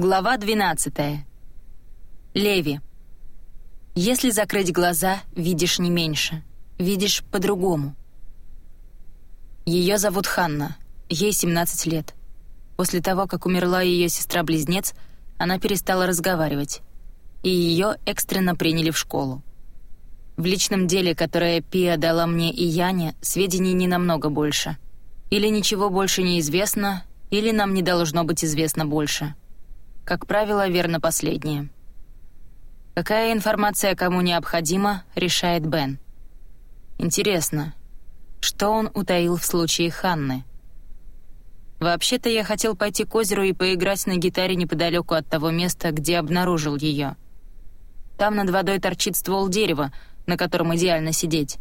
Глава 12. Леви. Если закрыть глаза, видишь не меньше. Видишь по-другому. Ее зовут Ханна. Ей 17 лет. После того, как умерла ее сестра-близнец, она перестала разговаривать. И ее экстренно приняли в школу. В личном деле, которое Пия дала мне и Яне, сведений не намного больше. Или ничего больше не известно, или нам не должно быть известно больше. Как правило, верно последнее. Какая информация кому необходима, решает Бен. Интересно, что он утаил в случае Ханны? Вообще-то я хотел пойти к озеру и поиграть на гитаре неподалеку от того места, где обнаружил ее. Там над водой торчит ствол дерева, на котором идеально сидеть.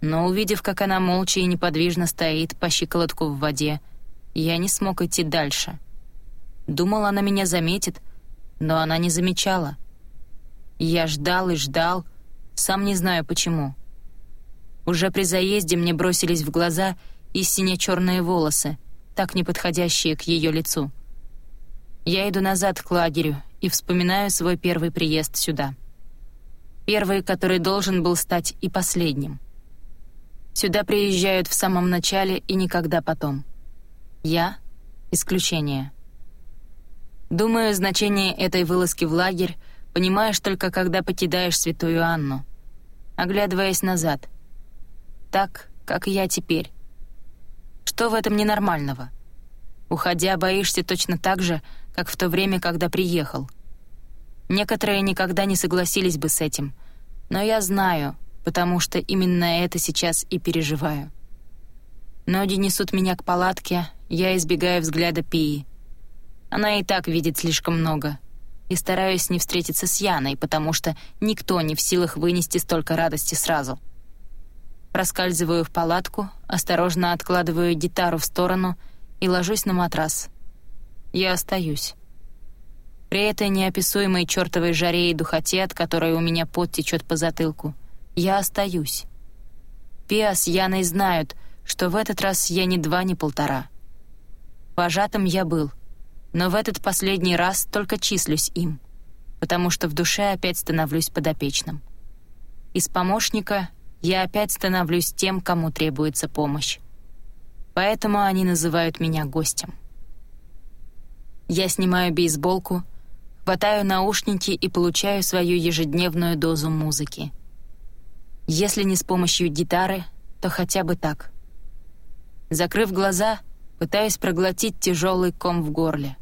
Но увидев, как она молча и неподвижно стоит по щиколотку в воде, я не смог идти дальше — Думал, она меня заметит, но она не замечала. Я ждал и ждал, сам не знаю почему. Уже при заезде мне бросились в глаза и сине-черные волосы, так неподходящие к ее лицу. Я иду назад к лагерю и вспоминаю свой первый приезд сюда. Первый, который должен был стать и последним. Сюда приезжают в самом начале и никогда потом. Я — исключение. Думаю, значение этой вылазки в лагерь понимаешь только когда покидаешь святую Анну, оглядываясь назад. Так, как я теперь. Что в этом ненормального? Уходя, боишься точно так же, как в то время, когда приехал. Некоторые никогда не согласились бы с этим, но я знаю, потому что именно это сейчас и переживаю. Ноги несут меня к палатке, я избегаю взгляда Пии — она и так видит слишком много. И стараюсь не встретиться с Яной, потому что никто не в силах вынести столько радости сразу. Проскальзываю в палатку, осторожно откладываю гитару в сторону и ложусь на матрас. Я остаюсь. При этой неописуемой чертовой жаре и духоте, от которой у меня пот течет по затылку, я остаюсь. Пиа с Яной знают, что в этот раз я ни два, ни полтора. Вожатым я был, но в этот последний раз только числюсь им, потому что в душе опять становлюсь подопечным. Из помощника я опять становлюсь тем, кому требуется помощь. Поэтому они называют меня гостем. Я снимаю бейсболку, хватаю наушники и получаю свою ежедневную дозу музыки. Если не с помощью гитары, то хотя бы так. Закрыв глаза, пытаюсь проглотить тяжелый ком в горле.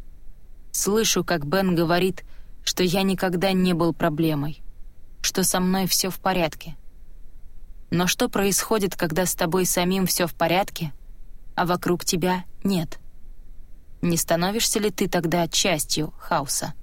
Слышу, как Бен говорит, что я никогда не был проблемой, что со мной все в порядке. Но что происходит, когда с тобой самим все в порядке, а вокруг тебя нет? Не становишься ли ты тогда частью хаоса?